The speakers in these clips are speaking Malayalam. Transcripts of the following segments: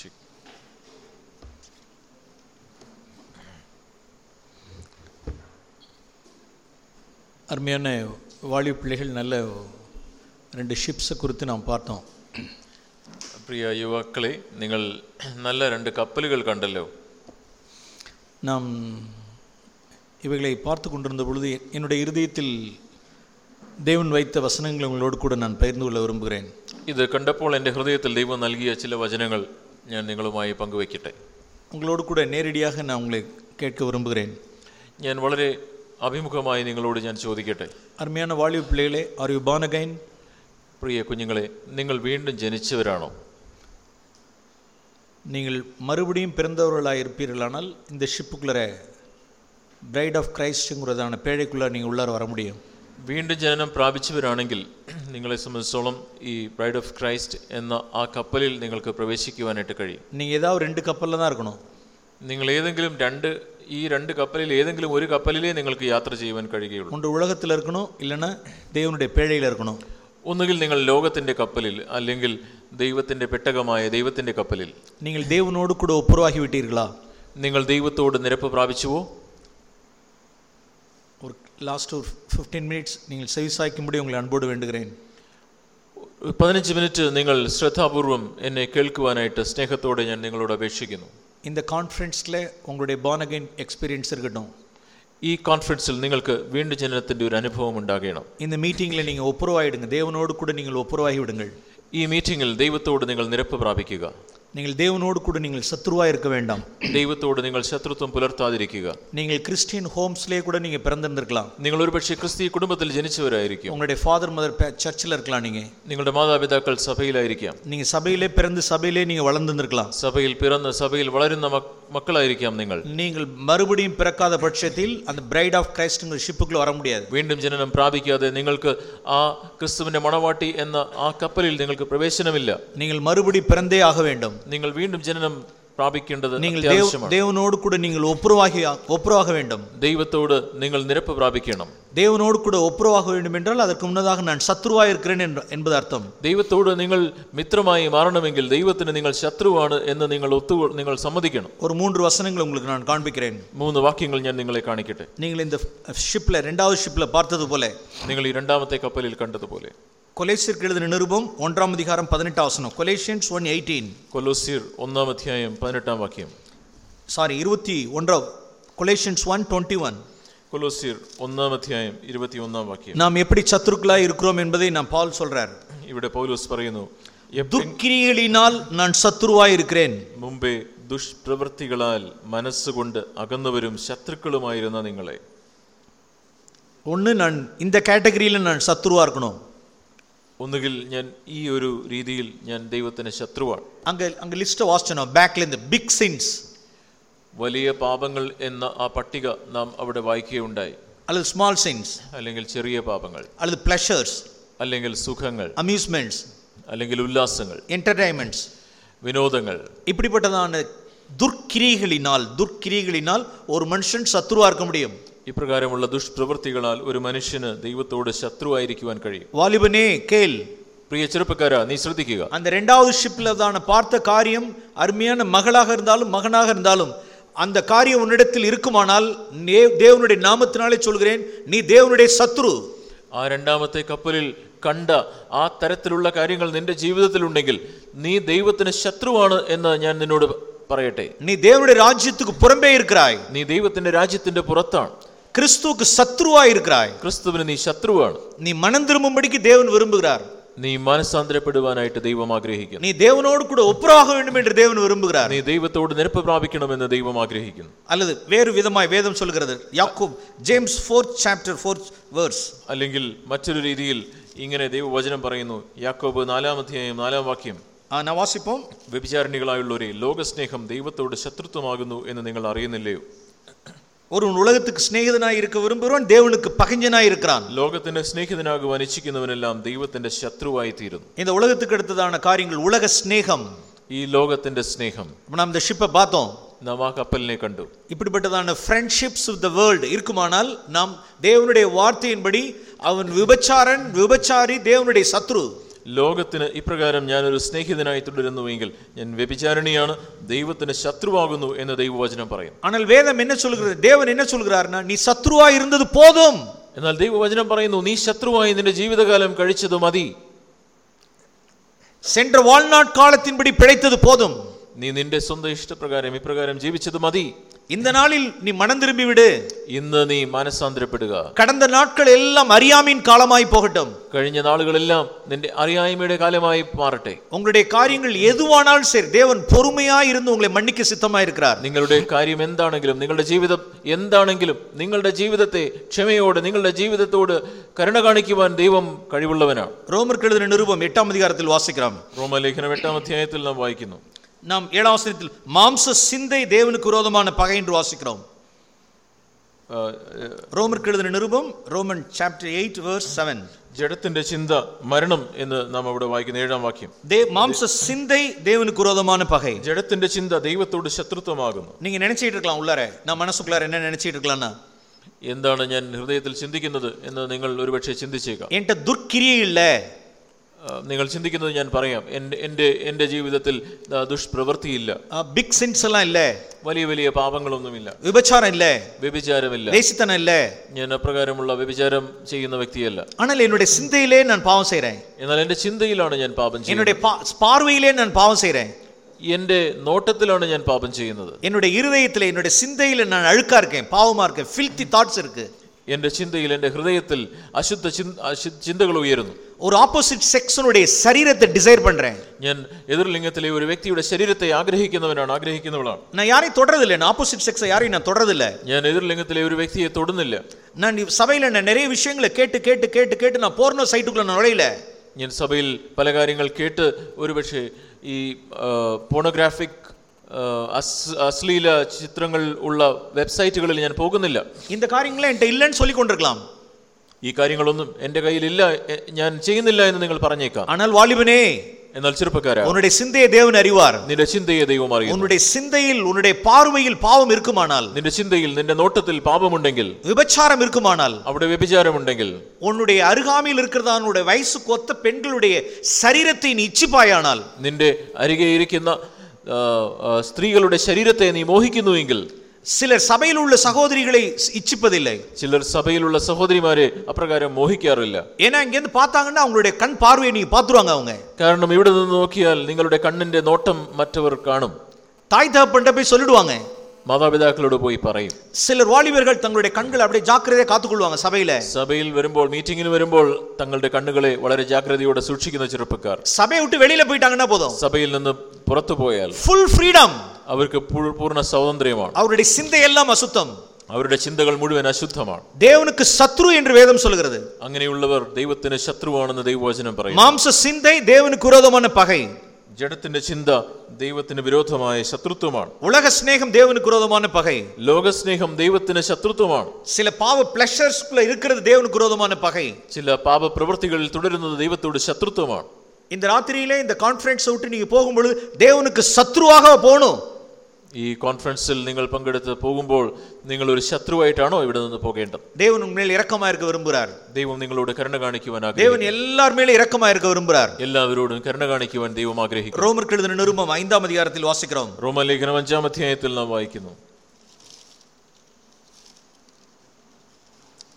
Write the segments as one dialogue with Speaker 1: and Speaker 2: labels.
Speaker 1: ശരി.
Speaker 2: அருமையான வாலிப பிள்ளைகள் நல்ல ரெண்டு ஷிப்ஸை குறித்து நாம் பார்த்தோம்
Speaker 1: പ്രിയ യുവാക്കളെ നിങ്ങൾ നല്ല രണ്ട് കപ്പലുകൾ കണ്ടല്ലോ
Speaker 2: நாம் இவைகளை பார்த்து கொண்டிருந்த பொழுது என்னுடைய இருதயத்தில் தேவன் வைத்த வசனங்களை உங்களோடு கூட நான் பகிர்ந்து கொள்ள விரும்புகிறேன்
Speaker 1: ഇത് കണ്ടപ്പോൾ എൻ്റെ ഹൃദയത്തിൽ ദൈവം നൽകിയ ചില വചനങ്ങൾ ഞാൻ നിങ്ങളുമായി പങ്കുവയ്ക്കട്ടെ
Speaker 2: உங்களோடு கூட நேரடியாக நான் உங்களை கேட்க விரும்புகிறேன்
Speaker 1: ഞാൻ വളരെ അഭിമുഖമായി നിങ്ങളോട് ഞാൻ ചോദിക്കട്ടെ
Speaker 2: அருமையான வாலிப பிள்ளைகளே ஆர் யூ born again
Speaker 1: പ്രിയ കുഞ്ഞുങ്ങളെ നിങ്ങൾ വീണ്ടും ജനിച്ചവരാണോ
Speaker 2: நீங்கள் மறுபடியும் பிறந்தவர்களாக இருப்பீர்களானால் இந்த ஷிப்புக்குள்ளே பிரைட் ஆஃப் கிரைஸ்டுங்கிறதான பேழைக்குள்ளே நீங்கள் உள்ளார வர முடியும்
Speaker 1: വീണ്ടും ജനനം പ്രാപിച്ചവരാണെങ്കിൽ നിങ്ങളെ സംബന്ധിച്ചോളം ഈ ബ്രൈഡ് ഓഫ് ക്രൈസ്റ്റ് എന്ന ആ കപ്പലിൽ നിങ്ങൾക്ക് പ്രവേശിക്കുവാനായിട്ട് കഴിയും
Speaker 2: நீங்கள் ஏதாவது ரெண்டு கப்பலில் தான் இருக்கணும்
Speaker 1: നിങ്ങൾ ഏതെങ്കിലും രണ്ട് ഈ രണ്ട് കപ്പലിൽ ഏതെങ്കിലും ഒരു കപ്പലിലേ നിങ്ങൾക്ക് യാത്ര ചെയ്യുവാൻ കഴിയുകയുള്ളൂ
Speaker 2: ஒன்று உலகத்தில் இருக்கணும் இல்லைன்னா தேவனுடைய பேழையில் இருக்கணும்
Speaker 1: ഒന്നുകിൽ നിങ്ങൾ ലോകത്തിന്റെ കപ്പലിൽ അല്ലെങ്കിൽ ദൈവത്തിന്റെ പെട്ടകമായ ദൈവത്തിന്റെ കപ്പലിൽ
Speaker 2: நீங்கள் தேவனோடு கூட ஒப்புரவாகி விட்டீர்களா
Speaker 1: നിങ്ങൾ ദൈവത്തോട് നിരപ്പ് പ്രാപിച്ചുവോ
Speaker 2: ஒரு லாஸ்ட் ஒரு ஃபிஃப்டீன் மினிட்ஸ் நீங்கள் செவிசாய்க்கும்படி உங்களை அன்போடு வேண்டுகிறேன்
Speaker 1: പതിനഞ്ച് മിനിറ്റ് നിങ്ങൾ ശ്രദ്ധാപൂർവം എന്നെ കേൾക്കുവാനായിട്ട് സ്നേഹത്തോടെ ഞാൻ നിങ്ങളോട് അപേക്ഷിക്കുന്നു
Speaker 2: இந்த கான்ஃபரன்ஸில் உங்களுடைய born again எக்ஸ்பீரியன்ஸ் இருக்கட்டும்
Speaker 1: ഈ കോൺഫറൻസിൽ നിങ്ങൾക്ക് വീണ്ടും ജനനത്തിന്റെ ഒരു അനുഭവം ഉണ്ടാകണം
Speaker 2: இந்த மீட்டிங்கில் நீங்கள் ஒப்புரவாயிடுங்க தேவனோடு கூட நீங்கள் ஒப்புரவாகி விடுங்கள்
Speaker 1: ഈ മീറ്റിംഗിൽ ദൈവത്തോട് നിങ്ങൾ നിരപ്പ് പ്രാപിക്കുക
Speaker 2: நீங்கள் தேவனோடு கூட நீங்கள் சத்துருவாக இருக்க வேண்டாம்
Speaker 1: ദൈവത്തോട് നിങ്ങൾ ശത്രുത്വം പുലർത്താതിരിക്കുക
Speaker 2: நீங்கள் கிறிஸ்டியன் ஹோம்ஸ்லேயே கூட நீங்கள் பிறந்திருந்திருக்கலாம்
Speaker 1: നിങ്ങൾ ഒരുപക്ഷെ ക്രിസ്തീയ കുടുംബത്തിൽ ജനിച്ചവരായിരിക്കും
Speaker 2: உங்களுடைய ஃபாதர் மதர் சர்ச்சில் இருக்கலாம் நீங்கள்
Speaker 1: നിങ്ങളുടെ മാതാപിതാക്കൾ സഭയിലായിരിക്കാം
Speaker 2: நீங்கள் சபையிலே பிறந்து சபையிலே நீங்கள் வளர்ந்துருந்துருக்கலாம்
Speaker 1: സഭയിൽ പിറന്ന് സഭയിൽ വളരുന്ന മക്- മക്കളായിരിക്കാം നിങ്ങൾ
Speaker 2: நீங்கள் மறுபடியும் பிறக்காத பட்சத்தில் அந்த பிரைட் ஆஃப் கிரைஸ்ட்ங்கிற ஷிப்புக்குள்ள வர முடியாது
Speaker 1: വീണ്ടും ജനനം പ്രാപിക്കാതെ നിങ്ങൾക്ക് ആ ക്രിസ്തുവിന്റെ മണവാട്ടി എന്ന ആ കപ്പലിൽ നിങ്ങൾക്ക് പ്രവേശനമില്ല
Speaker 2: நீங்கள் மறுபடி பிறந்தே ஆக வேண்டும்
Speaker 1: നിങ്ങൾ വീണ്ടും ജനനം പ്രാപിക്കേണ്ടത്
Speaker 2: நீங்கள் தேவ
Speaker 1: അത്യാവശ്യമാണ്
Speaker 2: தேவனோடு கூட நீங்கள் ஒப்புரவாகி ஒப்புரவாக வேண்டும்
Speaker 1: ദൈവത്തോട് നിങ്ങൾ നിരപ്പ് പ്രാപിക്കണം
Speaker 2: தேவனோடு கூட ஒப்புரவாக வேண்டும் என்றால் அதற்கு முன்னதாக நான் சத்ருவாக இருக்கிறேன் என்ற- என்பது அர்த்தம்
Speaker 1: ദൈവത്തോട് നിങ്ങൾ മിത്രമായി മാറണമെങ്കിൽ ദൈവത്തിന് നിങ്ങൾ ശത്രുവാണ് എന്ന് നിങ്ങൾ ഒത്തു നിങ്ങൾ സമ്മതിക്കണം
Speaker 2: ஒரு மூன்று வசனங்கள் உங்களுக்கு நான் காண்பிக்கிறேன்
Speaker 1: മൂന്ന് വാക്യങ്ങൾ ഞാൻ നിങ്ങളെ കാണിക്കട്ടെ
Speaker 2: நீங்கள் இந்த ஷிப்பில் ரெண்டாவது ஷிப்பில் பார்த்தது போல
Speaker 1: നിങ്ങൾ ഈ രണ്ടാമത്തെ കപ്പലിൽ കണ്ടതുപോലെ
Speaker 2: கொலேசியருக்கு எழுதின நிருபம் ஒன்றாம் அதிகாரம் பதினெட்டாம் வசனம் கொலேஷியன்ஸ் ஒன் எயிட்டீன்
Speaker 1: കൊലോസിയർ ഒന്നാം അധ്യായം പതിനെട്ടാം വാക്യം
Speaker 2: சாரி இருபத்தி ஒன்றாம் கொலேஷியன்ஸ் ஒன் டுவெண்ட்டி ஒன்
Speaker 1: കൊലോസിയർ ഒന്നാം അധ്യായം ഇരുപത്തിയൊന്നാം വാക്യം
Speaker 2: நாம் எப்படி சத்துருக்களாய் இருக்கிறோம் என்பதை நான் பால் சொல்றார்
Speaker 1: ഇവിടെ പൗലോസ് പറയുന്നു "എപ്പ-
Speaker 2: துர்க்கிரிகளினால் நான் சத்துருவாய் இருக்கிறேன்
Speaker 1: മുമ്പേ ദുഷ്പ്രവൃത്തികളാൽ മനസ്സുകൊണ്ട് അകന്നവരും ശത്രുക്കളുമായിരുന്ന നിങ്ങളെ
Speaker 2: ஒன்று நான் இந்த கேட்டகரியில் நான் சத்துருவா இருக்கணும்
Speaker 1: ഒന്നുകിൽ ഞാൻ ഈ ഒരു രീതിയിൽ ഞാൻ ദൈവത്തിന് ശത്രുവാണ്.
Speaker 2: അങ്ങ് അങ്ങ് ലിസ്റ്റ് വാസ്റ്റനോ ബാക്കിൽ നിന്ന് ബിഗ് സിൻസ്
Speaker 1: വലിയ പാപങ്ങൾ എന്ന ആ പട്ടിക നാം അവിടെ വായിക്കുകയുണ്ടായി.
Speaker 2: അല്ലെങ്കിൽ സ്മോൾ സിൻസ്
Speaker 1: അല്ലെങ്കിൽ ചെറിയ പാപങ്ങൾ.
Speaker 2: അല്ലെങ്കിൽ പ്ലഷേഴ്സ്
Speaker 1: അല്ലെങ്കിൽ സുഖങ്ങൾ.
Speaker 2: അമ്യൂസ്മെന്റ്സ്
Speaker 1: അല്ലെങ്കിൽ ഉല്ലാസങ്ങൾ.
Speaker 2: എന്റർടൈൻമെന്റ്സ്
Speaker 1: വിനോദങ്ങൾ.
Speaker 2: ഇപ്പിടിപ്പെട്ടതാണ് ദുർക്കിരികളിനാൽ ദുർക്കിരികളിനാൽ ഒരു മനുഷ്യൻ ശത്രുവാർക്ക് മുടിയും.
Speaker 1: ഇപ്രകാരമുള്ള ദുഷ്പ്രവൃത്തികളാൽ ഒരു മനുഷ്യന് ദൈവത്തോട് ശത്രുവായിരിക്കുവാൻ കഴിയും
Speaker 2: வாலிபனே கேள்
Speaker 1: പ്രിയ ചെറുപ്പക്കാരാ നീ ശ്രദ്ധിക്കുക
Speaker 2: அந்த ரெண்டாவது ஷிப்ல தான பார்த்த காரியம் அருமையான மகளாக இருந்தாலும் மகனாக இருந்தாலும் அந்த காரியம் உன்னிடத்தில் இருக்குமானால் நே- தேவனுடைய நாமத்தினாலே சொல்கிறேன் நீ தேவனுடைய சத்ரு
Speaker 1: ആ രണ്ടാമത്തെ കപ്പലിൽ കണ്ട ആ തരത്തിലുള്ള കാര്യങ്ങൾ നിന്റെ ജീവിതത്തിലുണ്ടെങ്കിൽ നീ ദൈവത്തിന് ശത്രുവാണ് എന്ന് ഞാൻ നിന്നോട് പറയട്ടെ
Speaker 2: நீ தேவனுடைய ராஜ்யத்துக்கு புறம்பே இருக்கிறாய்
Speaker 1: നീ ദൈവത്തിന്റെ രാജ്യത്തിന്റെ പുറത്താണ്
Speaker 2: கிறிஸ்துவுக்கு சத்ருவா இருக்கிறாய்
Speaker 1: ക്രിസ്തുവിന് നീ ശത്രുവാണ്
Speaker 2: நீ மனம் திரும்பும்படிக்கு தேவன் விரும்புகிறார்
Speaker 1: നീ മനസ്സാന്തരപ്പെടുവാനായിട്ട് ദൈവം ആഗ്രഹിക്കുന്നു
Speaker 2: நீ தேவனோடு கூட ஒப்புரவாக வேண்டும் என்று தேவன் விரும்புகிறார்
Speaker 1: നീ ദൈവത്തോട് നിരപ്പ് പ്രാപിക്കണമെന്ന് ദൈവം ആഗ്രഹിക്കുന്നു
Speaker 2: அல்லது வேறு விதமாய் வேதம் சொல்கிறது Yakob James fourth chapter fourth verse
Speaker 1: അല്ലെങ്കിൽ മറ്റൊരു രീതിയിൽ ഇങ്ങനെ ദൈവവചനം പറയുന്നു യാക്കോബ് നാലാം അധ്യായം നാലാം വാക്യം
Speaker 2: நான் வாசிப்போம்
Speaker 1: വ്യഭിചാരണികളായുള്ളവരെ ലോകസ്നേഹം ദൈവത്തോട് ശത്രുത്വമാകുന്നു എന്ന് നിങ്ങൾ അറിയുന്നില്ലയോ
Speaker 2: ஒருவன் உலகத்துக்கு சிநேகிதனாய் இருக்க விரும்புகிறவன் தேவனுக்கு பகைஞ்சனாய் இருக்கிறான்
Speaker 1: ലോകത്തിന്റെ സ്നേഹിതനാകുവാൻ ഇച്ഛിക്കുന്നവനെല്ലാം ദൈവത്തിന്റെ ശത്രുവായി തീരുന്നു
Speaker 2: இந்த உலகத்துக்கு அடுத்ததான காரியங்கள் உலக சிநேகம்
Speaker 1: ഈ ലോകത്തിന്റെ സ്നേഹം
Speaker 2: இப்ப நாம் இந்த ஷிப்பை பார்த்தோம்
Speaker 1: നാം ആ കപ്പലിനെ കണ്ടു
Speaker 2: இப்படிப்பட்டதான ஃப்ரெண்ட்ஷிப்ஸ் வித் த வேர்ல்டு இருக்குமானால் நாம் தேவனுடைய வார்த்தையின்படி அவன் விபச்சாரன் விபச்சாரி தேவனுடைய சத்ரு
Speaker 1: ലോകത്തിന് ഇപ്രകാരം ഞാനൊരു സ്നേഹിതനായി തുടരുന്നുവെങ്കിൽ ഞാൻ വ്യഭിചാരിണിയാണ് ദൈവത്തിന് ശത്രുവാകുന്നു എന്ന് ദൈവവചനം പറയും
Speaker 2: ஆனால் வேதம் என்ன சொல்கிறது தேவன் என்ன சொல்கிறார்னா நீ சத்ருவா இருந்தது போதும்
Speaker 1: എന്നാൽ ദൈവവചനം പറയുന്നു നീ ശത്രുവായി നിന്റെ ജീവിതകാലം കഴിച്ചത് മതി
Speaker 2: சென்ற வாழ்நாட் காலத்தின்படி பிழைத்தது போதும்
Speaker 1: നീ നിന്റെ സ്വന്തം ഇഷ്ടപ്രകാരം ഇപ്രകാരം ജീവിച്ചത് മതി
Speaker 2: இந்த நாளில் நீ மனம் திரும்பி விடு
Speaker 1: ഇന്ന് നീ മനസ്സാന്തരപ്പെടുക
Speaker 2: கடந்த நாட்கள் எல்லாம் அறியாமையின் காலமாய் போகட்டும்
Speaker 1: കഴിഞ്ഞ നാളുകളെല്ലാം നിന്റെ അറിയായ്മയുടെ കാലമായി മാറട്ടെ
Speaker 2: உங்களுடைய காரியங்கள் எதுவானாலும் சரி தேவன் பொறுமையாய் இருந்து உங்களை மன்னிக்க சித்தமாய் இருக்கிறார்
Speaker 1: നിങ്ങളുടെ കാര്യം എന്താണെങ്കിലും നിങ്ങളുടെ ജീവിതം എന്താണെങ്കിലും നിങ്ങളുടെ ജീവിതത്തെ ക്ഷമയോടെ നിങ്ങളുടെ ജീവിതത്തോട് കരുണ കാണിക്കുവാൻ ദൈവം കഴിവുള്ളവനാണ്
Speaker 2: ரோமருக்கு எழுதின நிருபம் எட்டாம் அதிகாரத்தில் வாசிக்கிறோம்
Speaker 1: റോമലേഖനം എട്ടാം അധ്യായത്തിൽ നാം വായിക്കുന്നു
Speaker 2: நாம் ஏழாம் வசனத்தில் மாம்ச சிந்தை தேவனுக்கு விரோதமான பகை என்று வாசிக்கிறோம்
Speaker 1: ആ, ഏ,
Speaker 2: ரோமருக்கு எழுதின நிருபம் Roman chapter eight verse seven
Speaker 1: ജഡത്തിന്റെ ചിന്ത മരണം എന്ന് നാം അവിടെ വായിക്കുന്ന ഏഴാം വാക്യം
Speaker 2: தே மாம்ச சிந்தை தேவனுக்கு விரோதமான பகை
Speaker 1: ജഡത്തിന്റെ ചിന്ത ദൈവത്തോട് ശത്രുത്വമാകുന്നു
Speaker 2: நீங்க நினைச்சிட்டு இருக்கலாம் உள்ளார நான் மனசுக்குள்ளார என்ன நினைச்சிட்டு இருக்கலாம்னா
Speaker 1: എന്താണ് ഞാൻ ഹൃദയത്തിൽ ചിന്തിക്കുന്നത് എന്ന് നിങ്ങൾ ഒരുപക്ഷെ ചിന്തിച്ചേക്കാം
Speaker 2: என்கிட்ட துர்க்கிரியே இல்ல
Speaker 1: ആ, നിങ്ങൾ ചിന്തിക്കുന്നത് ഞാൻ പറയാം എൻ്റെ എൻ്റെ എൻ്റെ ജീവിതത്തിൽ ആ, ദുഷ്പ്രവൃത്തിയില്ല
Speaker 2: பிக் சின்ஸ் எல்லாம் இல்ல
Speaker 1: വലിയ വലിയ പാപങ്ങളൊന്നുമില്ല
Speaker 2: விபச்சாரம் இல்ல
Speaker 1: വ്യഭിചാരമില്ല
Speaker 2: வேசித்தனம் இல்ல
Speaker 1: ഞാൻ അപ്രകാരമുള്ള വ്യഭിചാരം ചെയ്യുന്ന വ്യക്തിയല്ല
Speaker 2: ஆனால் என்னுடைய சிந்தையிலே நான் பாவம் செய்றேன்
Speaker 1: എന്നാൽ എൻ്റെ ചിന്തയിലാണ് ഞാൻ പാപം ചെയ്യുന്നത്
Speaker 2: என்னுடைய பா- பார்வையிலே நான் பாவம் செய்றேன்
Speaker 1: എൻ്റെ നോട്ടത്തിലാണ് ഞാൻ പാപം ചെയ്യുന്നത്
Speaker 2: என்னுடைய இருதயத்தில் என்னுடைய சிந்தையில நான் அழுக்கா இருக்கேன் பாவமா இருக்கேன் ஃபில்த்தி தாட்ஸ் இருக்கு
Speaker 1: എന്റെ ചിന്തയിൽ എന്റെ ഹൃദയത്തിൽ അശുദ്ധ ചിന്തകൾ ഉയരുന്നു
Speaker 2: ஒரு ஆப்போசிட் செக்ஸனுடைய சரீரத்தை டிசைர் பண்றேன்
Speaker 1: ഞാൻ എതിർലിംഗത്തിലെ ഒരു വ്യക്തിയുടെ ശരീരത്തെ ആഗ്രഹിക്കുന്നവനാണ് ആഗ്രഹിക്കുന്നവളാണ്
Speaker 2: நான் யாரையும் தொடறதில்லை நான் ஆப்போசிட் செக்ஸை யாரையும் நான் தொடறதில்லை
Speaker 1: ഞാൻ എതിർലിംഗത്തിലെ ഒരു വ്യക്തിയെ തൊടുന്നില്ല
Speaker 2: நான் சபையில் நான் நிறைய விஷயங்களை கேட்டு கேட்டு கேட்டு கேட்டு நான் போர்னோ சைட்டுக்குள்ள நான் நுழையல
Speaker 1: ഞാൻ സഭയിൽ പല കാര്യങ്ങൾ കേട്ട് ഒരുപക്ഷെ ഈ പോണോഗ്രാഫിക് അശ്ലീല ചിത്രങ്ങൾ ഉള്ള വെബ്സൈറ്റുകളിൽ ഞാൻ പോകുന്നില്ല
Speaker 2: இந்த காரியங்களை என்கிட்ட இல்லைன்னு சொல்லி கொண்டிருக்கலாம்
Speaker 1: ഈ കാര്യങ്ങളൊന്നും എൻ്റെ കയ്യിലില്ല എ- ഞാൻ ചെയ്യുന്നില്ല എന്ന് നിങ്ങൾ പറഞ്ഞേക്കാം
Speaker 2: ஆனால் வாலிபனே
Speaker 1: എന്നാൽ ചെറുപ്പക്കാരാ
Speaker 2: உன்னுடைய சிந்தையை தேவன் அறிவார்
Speaker 1: നിന്റെ ചിന്തയെ ദൈവം അറിയുന്നു
Speaker 2: உன்னுடைய சிந்தையில் உன்னுடைய பார்வையில் பாவம் இருக்குமானால்
Speaker 1: നിന്റെ ചിന്തയിൽ നിന്റെ നോട്ടത്തിൽ പാപമുണ്ടെങ്കിൽ
Speaker 2: விபச்சாரம் இருக்குமானால்
Speaker 1: അവിടെ വ്യഭിചാരമുണ്ടെങ്കിൽ
Speaker 2: உன்னுடைய அருகாமையில் இருக்கிறதா உன்னுடைய வயசுக்கு ஒத்த பெண்களுடைய சரீரத்தை நீ இச்சிப்பாயானால்
Speaker 1: നിന്റെ അരികെ ഇരിക്കുന്ന ആ, ആ, സ്ത്രീകളുടെ ശരീരത്തെ നീ മോഹിക്കുന്നുവെങ്കിൽ
Speaker 2: சிலர் சபையில் உள்ள சகோதரிகளை இச்சிப்பதில்லை
Speaker 1: ചിലർ സഭയിലുള്ള സഹോദരിമാരെ അപ്രകാരം മോഹിക്കാറില്ല
Speaker 2: ஏன்னா இங்கேருந்து பார்த்தாங்கன்னா அவங்களுடைய கண் பார்வையை நீங்க பார்த்துருவாங்க அவங்க
Speaker 1: കാരണം ഇവിടെ നിന്ന് നോക്കിയാൽ നിങ്ങളുടെ കണ്ണിന്റെ നോട്ടം മറ്റവർ കാണും
Speaker 2: தாய் தகப்பன்ட்ட போய் சொல்லிடுவாங்க
Speaker 1: മാതാപിതാക്കളോട് പോയി പറയും
Speaker 2: சிலர் வாலிபர்கள் தங்களுடைய கண்களை அப்படியே ஜாக்கிரதையா காத்துக்கொள்வாங்க சபையில
Speaker 1: സഭയിൽ വരുമ്പോൾ മീറ്റിങ്ങിന് വരുമ്പോൾ തങ്ങളുടെ കണ്ണുകളെ വളരെ ജാഗ്രതയോടെ സൂക്ഷിക്കുന്ന ചെറുപ്പക്കാർ
Speaker 2: சபையை விட்டு வெளியில போயிட்டாங்கன்னா போதும்
Speaker 1: സഭയിൽ നിന്ന് പുറത്തു പോയാൽ
Speaker 2: ஃபுல் ஃப்ரீடம்
Speaker 1: അവർക്ക് പൂ- പൂർണ്ണ സ്വാതന്ത്ര്യമാണ്
Speaker 2: அவருடைய சிந்தை எல்லாம் அசுத்தம்
Speaker 1: അവരുടെ ചിന്തകൾ മുഴുവൻ അശുദ്ധമാണ്
Speaker 2: தேவனுக்கு சத்ரு என்று வேதம் சொல்கிறது
Speaker 1: അങ്ങനെയുള്ളവർ ദൈവത്തിന് ശത്രുവാണെന്ന് ദൈവവചനം പറയും
Speaker 2: மாம்ச சிந்தை தேவனுக்கு விரோதமான பகை
Speaker 1: ജഡത്തിന്റെ ചിന്ത ദൈവത്തിന് വിരോധമായ ശത്രുത്വമാണ്
Speaker 2: உலக சிநேகம் தேவனுக்கு விரோதமான பகை
Speaker 1: ലോകസ്നേഹം ദൈവത്തിന് ശത്രുത്വമാണ്
Speaker 2: சில பாவ பிளஷர்ஸ்குள்ள இருக்கிறது தேவனுக்கு விரோதமான பகை
Speaker 1: ചില പാപപ്രവൃത്തികളിൽ തുടരുന്നത് ദൈവത്തോട് ശത്രുത്വമാണ്
Speaker 2: இந்த ராத்திரியிலே இந்த கான்ஃபரன்ஸ் விட்டு நீங்க போகும்பொழுது தேவனுக்கு சத்ருவாக போகணும்
Speaker 1: ഈ കോൺഫറൻസിൽ നിങ്ങൾ പങ്കെടുത്ത് പോകുമ്പോൾ നിങ്ങൾ ഒരു ശത്രുവായിട്ടാണോ ഇവിടെ നിന്ന് പോകേണ്ടത്
Speaker 2: தேவன் உண்மையில் இரக்கமா இருக்க விரும்புகிறார்
Speaker 1: ദൈവം നിങ്ങളോട് കരുണ കാണിക്കുവാൻ
Speaker 2: தேவன்
Speaker 1: ആഗ്രഹിക്കുന്നു
Speaker 2: எல்லார் மேலும் இரக்கமா இருக்க விரும்புகிறார்
Speaker 1: എല്ലാവരോടും കരുണ കാണിക്കുവാൻ ദൈവം ആഗ്രഹിക്കുന്നു
Speaker 2: ரோமருக்கு எழுதின நிருபம் ஐந்தாம் அதிகாரத்தில் வாசிக்கிறோம்
Speaker 1: റോമലേഖനം അഞ്ചാം അധ്യായത്തിൽ നാം വായിക്കുന്നു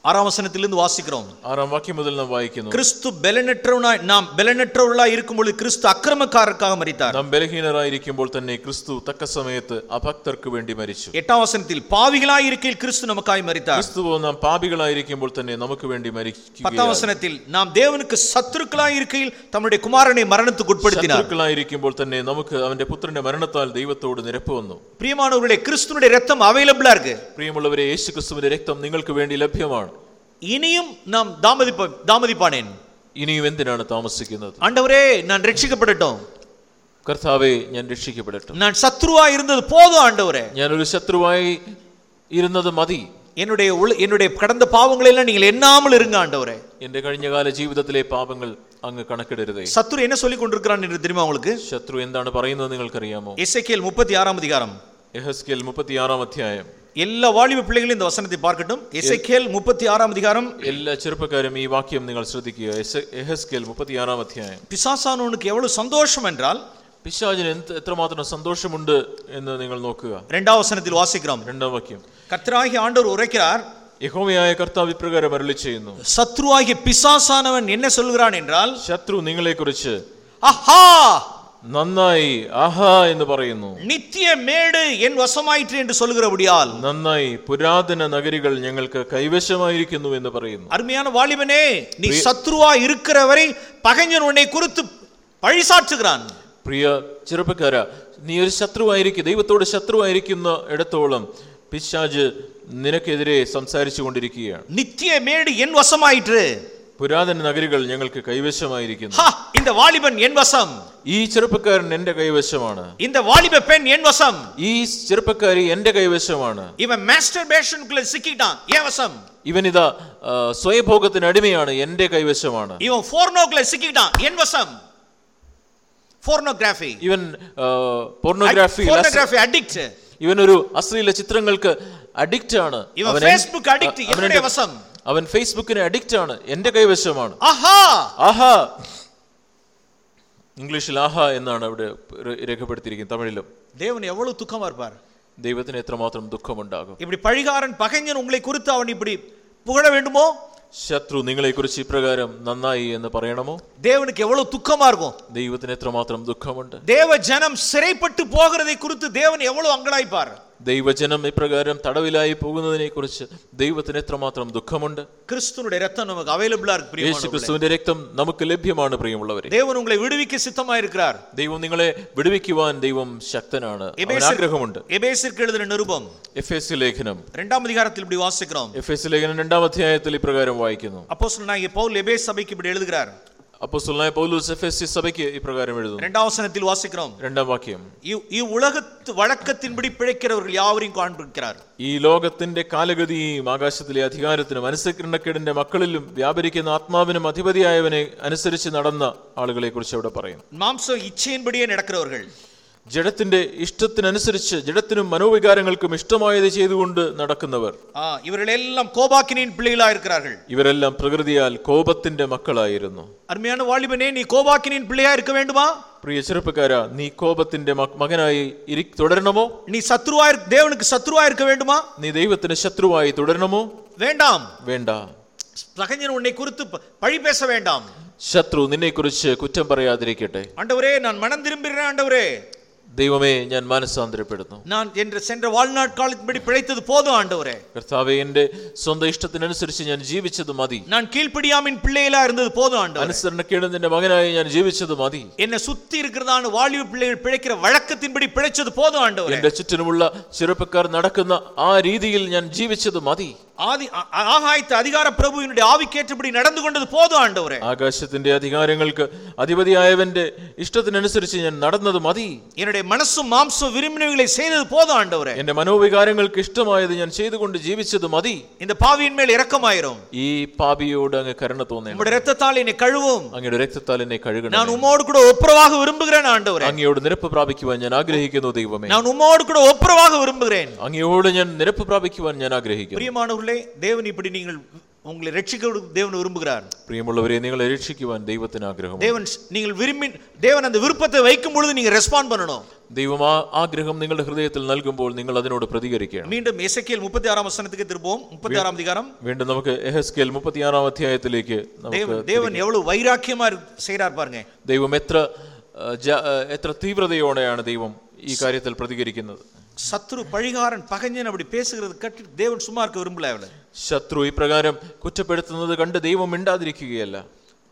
Speaker 2: ஆறாம் வசனத்திலிருந்து வாசிக்கிறோம்
Speaker 1: ആറാം വാക്യം മുതൽ നാം വായിക്കുന്നു
Speaker 2: கிறிஸ்து பலனற்றவனாய் நாம் பலனற்றவர்களாய் இருக்கும் பொழுது கிறிஸ்து அக்கிரமக்காரருக்காக மரித்தார்
Speaker 1: നാം ബലഹീനരായിരിക്കുമ്പോൾ തന്നെ ക്രിസ്തു തക്ക സമയത്ത് അഭക്തർക്ക് വേണ്ടി മരിച്ചു
Speaker 2: எட்டாம் வசனத்தில் பாவிகளாய் இருக்கையில் கிறிஸ்து நமக்காய் மரித்தார்
Speaker 1: ക്രിസ്തുവോ നാം പാപികളായിരിക്കുമ്പോൾ തന്നെ നമുക്ക് വേണ്ടി
Speaker 2: பத்தாம்
Speaker 1: മരിക്കുക
Speaker 2: வசனத்தில் நாம் தேவனுக்கு சத்துருக்களாய் இருக்கையில் தம்முடைய குமாரனை மரணத்துக்கு உட்படுத்தினார்
Speaker 1: ശത്രുക്കളായിരിക്കുമ്പോൾ തന്നെ നമുക്ക് അവന്റെ പുത്രന്റെ മരണത്താൽ ദൈവത്തോട് നിരപ്പ് വന്നു
Speaker 2: பிரியமானவர்களுடைய கிறிஸ்துனுடைய ரத்தம் அவைலபிளா இருக்கு
Speaker 1: പ്രിയമുള്ളവരെ യേശു ക്രിസ്തുവിന്റെ രക്തം നിങ്ങൾക്ക് വേണ്ടി ലഭ്യമാണ്
Speaker 2: இனியும் நாம் தாமதிப்ப தாமதிப்பானேன்
Speaker 1: ഇനിയും എന്തിനാണ് താമസിക്കുന്നത്
Speaker 2: ஆண்டவரே நான் ரட்சிக்கப்படட்டும்
Speaker 1: കർത്താവെ ഞാൻ രക്ഷിക്കപ്പെടട്ടെ
Speaker 2: நான் சத்ருவா இருந்தது போதும் ஆண்டவரே
Speaker 1: ഞാനൊരു ശത്രുവായി ഇരുന്നത് മതി
Speaker 2: என்னுடைய உள்ள- என்னுடைய கடந்த பாவங்களை எல்லாம் நீங்கள் எண்ணாமல் இருங்க ஆண்டவரே
Speaker 1: എന്റെ കഴിഞ്ഞകാല ജീവിതത്തിലെ പാപങ്ങൾ അങ്ങ് കണക്കിടരുതേ
Speaker 2: சத்துரு என்ன சொல்லி கொண்டிருக்கிறான் என்று தெரியுமா உங்களுக்கு
Speaker 1: ശത്രു എന്താണ് പറയുന്നത് നിങ്ങൾക്കറിയാമോ
Speaker 2: எசேக்கியேல் முப்பத்தி ஆறாம் அதிகாரம்
Speaker 1: എഹസ്കേൽ മുപ്പത്തിയാറാം അധ്യായം
Speaker 2: எல்லா வாலிப பிள்ளைகளும் இந்த வசனத்தை பார்க்கட்டும் எசேக்கியேல் முப்பத்தி ஆறாம் அதிகாரம்
Speaker 1: എല്ലാ ചെറുപ്പക്കാരും ഈ വാക്യം നിങ്ങൾ ശ്രദ്ധിക്കുക എസ്- എഹെസ്കേൽ മുപ്പത്തിയാറാം അധ്യായം
Speaker 2: பிசாசானவனுக்கு எவ்வளவு சந்தோஷம் என்றால்
Speaker 1: പിശാചിന് എന്ത് എത്രമാത്രം സന്തോഷമുണ്ട് എന്ന് നിങ്ങൾ നോക്കുക
Speaker 2: இரண்டாம் வசனத்தில் வாசிக்கிறோம்
Speaker 1: രണ്ടാം വാക്യം
Speaker 2: கர்த்தராகிய ஆண்டவர் உரைக்கிறார்
Speaker 1: യഹോവയായ കർത്താവ് ഇപ്രകാരം അരുളി ചെയ്യുന്നു
Speaker 2: சத்ருவாகிய பிசாசானவன் என்ன சொல்கிறான் என்றால்
Speaker 1: ശത്രു നിങ്ങളെക്കുറിച്ച്
Speaker 2: ஆஹா
Speaker 1: നന്നായി ആഹാ എന്ന് പറയുന്നു
Speaker 2: நித்திய மேடு என் வசமாயிற்று என்று சொல்கிறபடியால்
Speaker 1: നന്നായി പുരാതന നഗരികൾ ഞങ്ങൾക്ക് കൈവശമായിരിക്കുന്നു എന്ന് പറയുന്നു
Speaker 2: அருமையான வாலிபனே நீ சத்ருவா இருக்கிற வரை பகைஞன் உன்னை குறித்து பழிசாற்றுகிறான்
Speaker 1: പ്രിയ ചെറുപ്പക്കാര നീ ഒരു ശത്രുവായിരിക്കും ദൈവത്തോട് ശത്രുവായിരിക്കുന്ന ഇടത്തോളം പിശാജ് നിനക്കെതിരെ സംസാരിച്ചു കൊണ്ടിരിക്കുകയാണ്
Speaker 2: நித்திய மேடு என் வசமாயிற்று
Speaker 1: പുരാതന നഗരികൾ ഞങ്ങൾക്ക് കൈവശമായിരിക്കുന്നു
Speaker 2: ஹா இந்த வாலிபன் என் வசம்
Speaker 1: ഈ ചെറുപ്പക്കാരൻ എന്റെ കൈവശമാണ്
Speaker 2: இந்த வாலிப பெண் என் வசம்
Speaker 1: ഈ ചെറുപ്പക്കാരി എന്റെ കൈവശമാണ്
Speaker 2: இவன் மாஸ்டர் பேஷனுக்குள்ள சிக்கிட்டான் என் வசம்
Speaker 1: ഇവനിതാ ആ, സ്വയഭോഗത്തിന് അടിമയാണ് എന്റെ കൈവശമാണ്
Speaker 2: இவன் போர்னோக்குள்ள சிக்கிட்டான் என் வசம் போர்னோகிராஃபி
Speaker 1: ഇവൻ പോർണോഗ്രാഫി
Speaker 2: போர்னோகிராஃபி அடிக்ட்
Speaker 1: ഇവനൊരു അശ്ലീല ചിത്രങ്ങൾക്ക് അഡിക്റ്റ് ആണ്
Speaker 2: இவன்
Speaker 1: അവൻ എൻ-
Speaker 2: Facebook addict,
Speaker 1: അവൻ
Speaker 2: என்னுடைய
Speaker 1: എന്റെ-
Speaker 2: വശം.
Speaker 1: അവൻ ഫേസ്ബുക്കിന് അഡിക്റ്റ് ആണ് എന്റെ കൈവശമാണ്
Speaker 2: ஆஹா
Speaker 1: ആഹാ ഇംഗ്ലീഷിൽ ആഹാ എന്നാണ് അവിടെ ര- രേഖപ്പെടുത്തിയിരിക്കുന്നത് തമിഴിലും
Speaker 2: தேவன் எவ்வளவு துக்கமா இருப்பார்
Speaker 1: ദൈവത്തിന് എത്രമാത്രം ദുഃഖമുണ്ടാകും
Speaker 2: இப்படி பழிகாரன் பகைஞன் உங்களை குறித்து அவன் இப்படி புகழ வேண்டுமோ
Speaker 1: ശത്രു നിങ്ങളെക്കുറിച്ച് ഇപ്രകാരം നന്നായി എന്ന് പറയണമോ
Speaker 2: தேவனுக்கு எவ்வளவு துக்கமா இருக்கும்
Speaker 1: ദൈവത്തിന് എത്രമാത്രം ദുഃഖമുണ്ട്
Speaker 2: தேவ ஜனம் சிறைப்பட்டு போகிறதை குறித்து தேவன் எவ்வளவு அங்கலாய்ப்பார்
Speaker 1: ദൈവജനം ഇപ്രകാരം തടവിലായി പോകുന്നതിനെ കുറിച്ച് ദൈവത്തിന് എത്രമാത്രം ദുഃഖമുണ്ട്?
Speaker 2: ക്രിസ്തുവിന്റെ രക്തം നമുക്ക് അവൈലബിൾ
Speaker 1: യേശു ക്രിസ്തുവിന്റെ രക്തം നമുക്ക് ലഭ്യമാണ് പ്രിയമുള്ളവരെ.
Speaker 2: ദൈവം ഉങ്ങളെ വിടുവിക്ക സിദ്ധമായിരിക്കാർ
Speaker 1: ദൈവം നിങ്ങളെ വിടുവിക്കുവാൻ ദൈവം ശക്തനാണ് ആഗ്രഹമുണ്ട്.
Speaker 2: എബേസിർക്ക് എഴുതുന്ന നിരുപം.
Speaker 1: എഫ് എസ് ലേഖനം.
Speaker 2: രണ്ടാം അധികാരത്തിൽ ഇവിടെ വാസിക്കണം.
Speaker 1: എഫ് എസ് ലേഖനം രണ്ടാം അധ്യായത്തിൽ ഇപ്രകാരം വായിക്കുന്നു.
Speaker 2: അപ്പോസ്തലനായ പൗൽ എബേസ് സഭയ്ക്ക് ഇവിടെ എഴുതുകാർ
Speaker 1: അപ്പോസ്തലനായ പൗലോസ് എഫ് എസ് സഭയ്ക്ക് ഇപ്രകാരം എഴുതുന്നു
Speaker 2: இரண்டாம் வசனத்தில் வாசிக்கிறோம்
Speaker 1: രണ്ടാം വാക്യം
Speaker 2: இவ்- இவ்வுலகத்து வழக்கத்தின்படி பிழைக்கிறவர்கள் யாவரையும் காண்பிக்கிறார்
Speaker 1: ഈ ലോകത്തിന്റെ കാലഗതിയെയും ആകാശത്തിലെ അധികാരത്തിനും അനുസരണക്കേടിന്റെ മക്കളിലും വ്യാപരിക്കുന്ന ആത്മാവിനും അധിപതിയായവനെ അനുസരിച്ച് നടന്ന ആളുകളെ കുറിച്ച് അവിടെ പറയുന്നു
Speaker 2: மாம்ச இச்சையின்படியே நடக்கிறவர்கள்
Speaker 1: ജഡത്തിന്റെ ഇഷ്ടത്തിനനുസരിച്ച് ജഡത്തിനും മനോവികാരങ്ങൾക്കും ഇഷ്ടമായത് ചെയ്തുകൊണ്ട് നടക്കുന്നവർ
Speaker 2: ஆ, இவர்கள் எல்லாம் கோபாக்கினின் பிள்ளைகளா இருக்கிறார்கள்
Speaker 1: ഇവരെല്ലാം പ്രകൃതിയാൽ കോപത്തിന്റെ മക്കളായിരുന്നു
Speaker 2: அருமையான வாலிபனே நீ கோபாக்கினின் பிள்ளையா இருக்க வேண்டுமா
Speaker 1: പ്രിയ ചെറുപ്പക്കാരാ നീ കോപത്തിന്റെ മക- മകനായി ഇരി തുടരണമോ
Speaker 2: நீ சத்ருவா இருக்க- தேவனுக்கு சத்ருவா இருக்க வேண்டுமா
Speaker 1: നീ ദൈവത്തിന് ശത്രുവായി തുടരണമോ
Speaker 2: வேண்டாம்
Speaker 1: വേണ്ട
Speaker 2: பகைஞன் உன்னை குறித்து ப- பழி பேச வேண்டாம்
Speaker 1: ശത്രു നിന്നെക്കുറിച്ച് കുറ്റം പറയാതിരിക്കട്ടെ
Speaker 2: ஆண்டவரே நான் மனம் திரும்புகிறேன் ஆண்டவரே
Speaker 1: ദൈവമേ ഞാൻ മനസ്സാന്തരപ്പെടുന്നു.
Speaker 2: ഞാൻ എന്റെ സെന്റെ വാൾനാട് കാലത്തിൻപടി പിഴത്തത് പോതു ആണ്ടവരെ.
Speaker 1: കർത്താവേ എന്റെ സ്വന്തം ഇഷ്ടത്തിനനുസരിച്ച് ഞാൻ ജീവിച്ചത് മതി.
Speaker 2: ഞാൻ കീഴ്പിടിയാമിൻ പിള്ളയിലായിരുന്നത് പോതു
Speaker 1: ആണ്ടവരെ. അനുസരണക്കേടതിന്റെ മകനായി ഞാൻ ജീവിച്ചത് മതി.
Speaker 2: എന്നെ സുത്തി ഇരിക്കുന്നതാണ് വാളിവ് പിള്ളേർ പിഴയ്ക്കുന്ന വഴക്കത്തിൻപടി പിഴച്ചത് പോതും ആണ്ടവരെ.
Speaker 1: എന്റെ ചുറ്റിനുമുള്ള ചെറുപ്പക്കാർ നടക്കുന്ന ആ രീതിയിൽ ഞാൻ ജീവിച്ചത് മതി.
Speaker 2: ആദി ആഹായത്തെ അധികാര പ്രഭുവിനുടെ ആവിക്കേറ്റപടി നടന്നുകൊണ്ടത് പോതും ആണ്ടവരെ.
Speaker 1: ആകാശത്തിന്റെ അധികാരങ്ങൾക്ക് അധിപതിയായവന്റെ ഇഷ്ടത്തിനനുസരിച്ച് ഞാൻ നടന്നത് മതി.
Speaker 2: എന്നുടേ மனசும் மாம்சம் விரும்பினவைகளை செய்தது போதும் ஆண்டவரே
Speaker 1: എന്റെ മനോവികാരങ്ങൾക്ക് ഇഷ്ടമായത് ഞാൻ ചെയ്തുകൊണ്ട് ജീവിച്ചത് മതി
Speaker 2: இந்த பாவியின் மேல் இரக்கமாயிரும்
Speaker 1: ഈ പാപിയോട് അങ്ങ് കരുണ തോന്നേണം
Speaker 2: உம்முடைய രക്തത്താൽ என்னை கழுவும்
Speaker 1: അങ്ങയുടെ രക്തത്താൽ എന്നെ കഴുകണം
Speaker 2: நான் உம்மோடு கூட ஒப்புரவாக விரும்புகிறேன் ஆண்டவரே
Speaker 1: അങ്ങയോട് നിരപ്പ് പ്രാപിക്കുവാൻ ഞാൻ ആഗ്രഹിക്കുന്നു ദൈവമേ
Speaker 2: நான் உம்மோடு கூட ஒப்புரவாக விரும்புகிறேன்
Speaker 1: അങ്ങയോട് ഞാൻ നിരപ്പ് പ്രാപിക്കുവാൻ ഞാൻ ആഗ്രഹിക്കുന്നു
Speaker 2: பிரியமானவர்களே தேவன் இப்படி நீங்கள் உங்களை ரட்சிக்க தேவன் விரும்புகிறார்
Speaker 1: പ്രിയമുള്ളവരെ നിങ്ങളെ രക്ഷിക്കുവാൻ ദൈവത്തിന് ആഗ്രഹം
Speaker 2: தேவன் நீங்கள் விரும்பி தேவன் அந்த விருப்பத்தை வைக்கும் பொழுது நீங்க ரெஸ்பாண்ட் பண்ணணும்
Speaker 1: ദൈവം ആ ആഗ്രഹം നിങ്ങളുടെ ഹൃദയത്തിൽ നൽകുമ്പോൾ നിങ്ങൾ അതിനോട് പ്രതികരിക്കണം
Speaker 2: மீண்டும் எசேக்கியேல் முப்பத்தி ஆறாம் வசனத்துக்கு திருப்போம் முப்பத்தி ஆறாம் அதிகாரம்
Speaker 1: വീണ്ടും നമുക്ക് എഹസ്കേൽ മുപ്പത്തിയാറാം അധ്യായത്തിലേക്ക് നമുക്ക്
Speaker 2: தேவன் தேவன் எவ்வளவு வைராக்கியமா இரு- செய்றார் பாருங்க
Speaker 1: ദൈവം എത്ര ആ, ജ- ആ, എത്ര തീവ്രതയോടെയാണ് ദൈവം ഈ കാര്യത്തിൽ പ്രതികരിക്കുന്നത്
Speaker 2: சத்ரு பழிகாரன் பகைஞன் அப்படி பேசுகிறது கட்டு தேவன் சும்மா இருக்க விரும்பல அவளை
Speaker 1: ശത്രു ഇപ്രകാരം കുറ്റപ്പെടുത്തുന്നത് കണ്ട് ദൈവം മിണ്ടാതിരിക്കുകയല്ല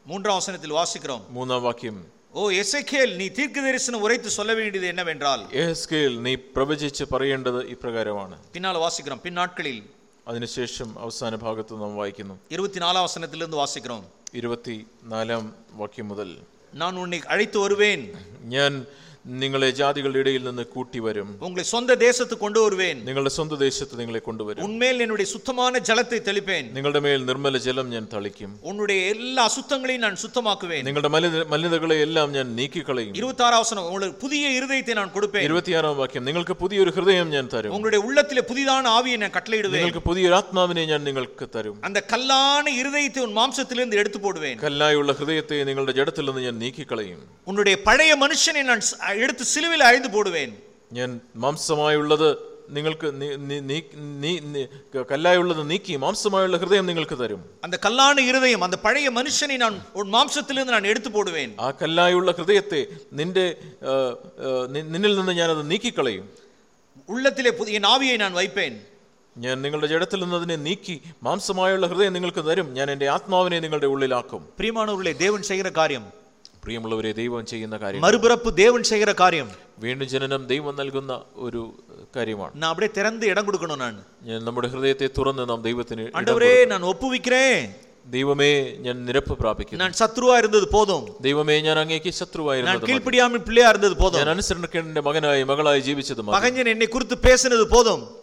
Speaker 2: மூன்றாம் வசனத்தில் வாசிக்கிறோம்
Speaker 1: മൂന്നാം വാക്യം
Speaker 2: ஓ எசேக்கியேல் நீ தீர்க்க தரிசனம் உரைத்து சொல்ல வேண்டியது என்னவென்றால்
Speaker 1: എഹസ്കേൽ നീ പ്രവചിച്ച് പറയേണ്ടത് ഇപ്രകാരമാണ്
Speaker 2: பின்னால் வாசிக்கிறோம் பின் நாட்களில்
Speaker 1: അതിനുശേഷം അവസാന ഭാഗത്ത് നാം വായിക്കുന്നു
Speaker 2: இருபத்தி நாலாம் வசனத்திலிருந்து வாசிக்கிறோம்
Speaker 1: ഇരുപത്തി നാലാം വാക്യം മുതൽ
Speaker 2: நான் உன்னை அழைத்து வருவேன்
Speaker 1: ഞാൻ നിങ്ങളെ ജാതികളുടെ ഇടയിൽ നിന്ന് കൂട്ടിവരും
Speaker 2: உங்களை சொந்த தேசத்துக்கு கொண்டு வருவேன்
Speaker 1: നിങ്ങളുടെ സ്വന്തം ദേശത്ത് നിങ്ങളെ കൊണ്ടുവരും
Speaker 2: உன்மேல் என்னுடைய சுத்தமான ஜலத்தை தெளிப்பேன்
Speaker 1: നിങ്ങളുടെ മേൽ നിർമ്മല ജലം ഞാൻ തളിക്കും
Speaker 2: உன்னுடைய எல்லா அசுத்தங்களையும் நான் சுத்தமாக்குவேன்
Speaker 1: നിങ്ങളുടെ മലിന മലിനതകളെ എല്ലാം ഞാൻ നീക്കിക്കളയും
Speaker 2: இருபத்தாறாம் வசனம் உங்களுக்கு புதிய இருதயத்தை நான் கொடுப்பேன்
Speaker 1: ഇരുപത്തിയാറാം വാക്യം നിങ്ങൾക്ക് പുതിയൊരു ഹൃദയം ഞാൻ തരും
Speaker 2: உங்களுடைய உள்ளத்திலே புதிதான ஆவியை நான் கட்டளையிடுவேன்
Speaker 1: നിങ്ങൾക്ക് പുതിയൊരു ആത്മാവിനെ ഞാൻ നിങ്ങൾക്ക് തരും
Speaker 2: அந்த கல்லான இருதயத்தை உன் மாம்சத்திலிருந்து எடுத்து போடுவேன்
Speaker 1: കല്ലായുള്ള ഹൃദയത്തെ നിങ്ങളുടെ ജഡത്തിൽ നിന്ന് ഞാൻ നീക്കിക്കളയും
Speaker 2: உன்னுடைய பழைய மனுஷனை நான் ஸ்- எடுத்து சிலுவையில் அழிந்து போடுவேன்
Speaker 1: ഞാൻ മാംസമായുള്ളത് നിങ്ങൾക്ക് നീ- നീ- നീ- നീ- നീ- കല്ലായുള്ളത് നീക്കി മാംസമായുള്ള ഹൃദയം നിങ്ങൾക്ക് തരും
Speaker 2: அந்த கல்லான இருதயம் அந்த பழைய மனுஷனை நான் உன் மாம்சத்திலிருந்து நான் எடுத்து போடுவேன்
Speaker 1: ആ കല്ലായുള്ള ഹൃദയത്തെ നിന്റെ ആ, ആ, നി- നിന്നിൽ നിന്ന് ഞാനത് നീക്കിക്കളയും
Speaker 2: உள்ளத்திலே புதிய என் ஆவியை நான் வைப்பேன்
Speaker 1: ഞാൻ നിങ്ങളുടെ ജഡത്തിൽ നിന്ന് അതിനെ നീക്കി മാംസമായുള്ള ഹൃദയം നിങ്ങൾക്ക് തരും ഞാൻ എൻ്റെ ആത്മാവിനെ നിങ്ങളുടെ ഉള്ളിലാക്കും
Speaker 2: பிரியமானவர்களே தேவன் செய்கிற காரியம்
Speaker 1: പ്രിയമുള്ളവരെ ദൈവം ചെയ്യുന്ന കാര്യം
Speaker 2: മറുപിറപ്പ് ദേവൻ ചെയ്യുന്ന കാര്യം
Speaker 1: വീണ്ടും ജനനം ദൈവം നൽകുന്ന ഒരു കാര്യമാണ്.
Speaker 2: ഞാൻ അവിടെ തിരന്ത് ഇടം കൊടുക്കണമെന്നാണ്.
Speaker 1: ഞാൻ നമ്മുടെ ഹൃദയത്തെ തുറന്ന് നാം ദൈവത്തിന്
Speaker 2: ഞാൻ ഒപ്പുവിക്കേ
Speaker 1: ദൈവമേ ഞാൻ നിരപ്പ് പ്രാപിക്കുന്നു.
Speaker 2: ഞാൻ ശത്രുവായിരുന്നത് പോതും.
Speaker 1: ദൈവമേ ഞാൻ അങ്ങേക്ക്
Speaker 2: ശത്രുവായിരുന്നു കീഴ്പ്പിടിയാമിൻ പിള്ളയായിരുന്നത് പോതും.
Speaker 1: ഞാൻ അനുസരണക്കേണ്ടന്റെ മകനായി മകളായി ജീവിച്ചത് മകഞ്ഞൻ
Speaker 2: എന്നെ കുറിച്ച് പേസിനത് പോതും.